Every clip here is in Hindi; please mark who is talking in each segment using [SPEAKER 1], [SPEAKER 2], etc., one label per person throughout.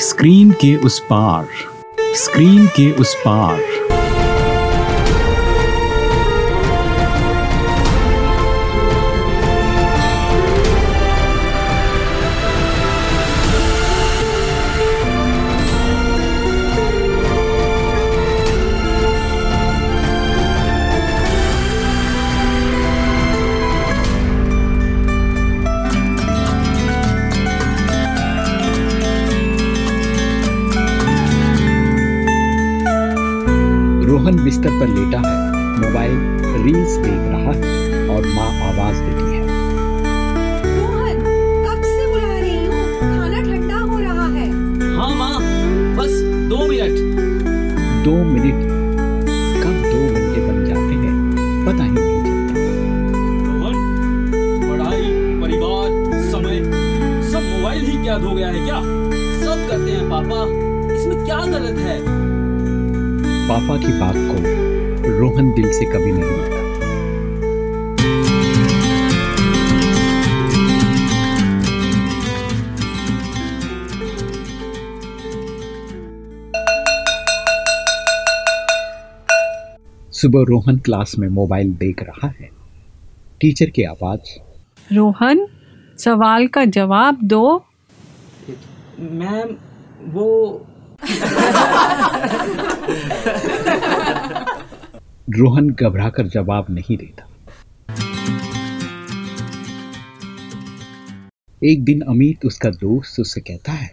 [SPEAKER 1] स्क्रीन के उस पार स्क्रीन के उस पार।
[SPEAKER 2] रोहन बिस्तर पर लेटा है मोबाइल रील्स देख रहा है और माँ आवाज़ देती है।
[SPEAKER 3] रोहन कब से बुला रही हूँ? खाना ठंडा हो रहा है।
[SPEAKER 4] हाँ माँ बस दो मिनट।
[SPEAKER 2] दो मिनट कब दो घंटे बन जाते हैं पता ही नहीं चलता।
[SPEAKER 4] रोहन पढ़ाई परिवार समय सब मोबाइल ही कैद हो गया है क्या? सब करते हैं पापा। इसमें क्या गलत है?
[SPEAKER 2] पापा की बात को रोहन दिल से कभी नहीं लेता सुबह रोहन क्लास में मोबाइल देख रहा है। टीचर की आवाज़।
[SPEAKER 5] रोहन सवाल का जवाब दो।
[SPEAKER 4] मैम वो
[SPEAKER 2] रोहन घबराकर जवाब नहीं देता। एक दिन अमित उसका दोस्त उससे कहता है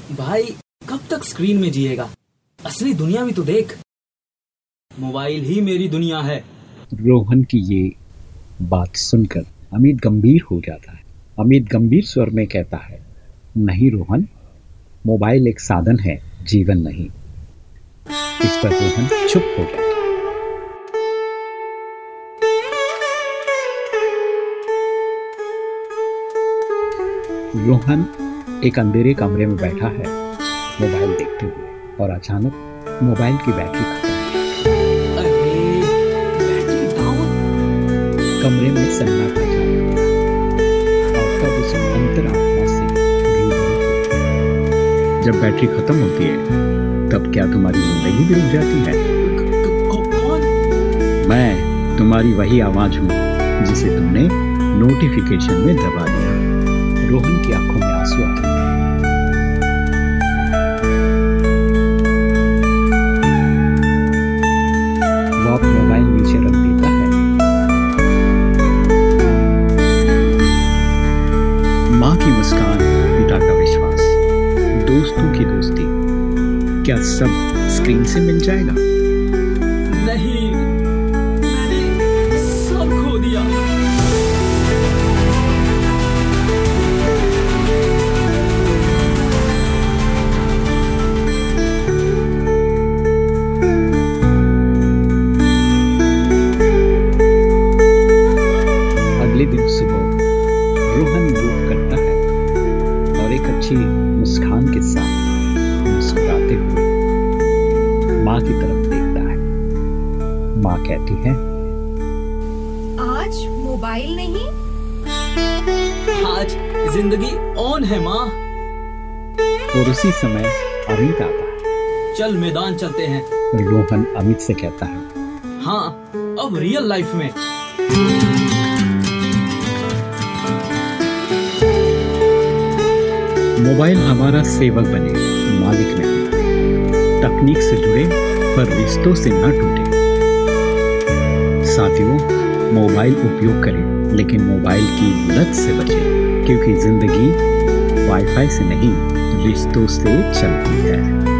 [SPEAKER 4] भाई कब तक स्क्रीन में जिएगा? असली दुनिया भी तो देख। मोबाइल ही मेरी दुनिया है।
[SPEAKER 2] रोहन की ये बात सुनकर अमित गंभीर हो जाता है। अमित गंभीर स्वर में कहता है नहीं रोहन मोबाइल एक साधन है जीवन नहीं। इस पर रोहन चुप हो जाता रोहन एक अंधेरे कमरे में बैठा है, मोबाइल देखते हुए, और अचानक मोबाइल की बैटरी खत्म कमरे में सन्नाटा जब बैटरी खत्म होती है, तब क्या तुम्हारी ज़िंदगी भी रुक जाती है?
[SPEAKER 4] कौन
[SPEAKER 2] मैं तुम्हारी वही आवाज़ हूँ, जिसे तुमने नोटिफिकेशन में दबा दिया। रोहन की आँखों में आँसू आ गए। वो मोबाइल नीचे रख देता है। माँ की पिता का विश्वास, दोस्तों की दोस्ती। क्या सब स्क्रीन से मिल जाएगा?
[SPEAKER 4] नहीं।
[SPEAKER 2] रोहन योग करता है और एक अच्छी मुस्कान के साथ मुस्कुराते हुए माँ की तरफ़ देखता है। माँ कहती है
[SPEAKER 3] आज मोबाइल नहीं?
[SPEAKER 4] आज ज़िंदगी ऑन है माँ।
[SPEAKER 2] और उसी समय अमित आता है।
[SPEAKER 4] चल मैदान चलते हैं।
[SPEAKER 2] रोहन अमित से कहता है
[SPEAKER 4] हाँ अब रियल लाइफ में।
[SPEAKER 2] मोबाइल हमारा सेवक बने, मालिक नहीं। तकनीक से जुड़े, पर रिश्तों से न टूटे। साथियों, मोबाइल उपयोग करें, लेकिन मोबाइल की लत से बचें, क्योंकि ज़िंदगी वाईफाई से नहीं, रिश्तों से चलती है।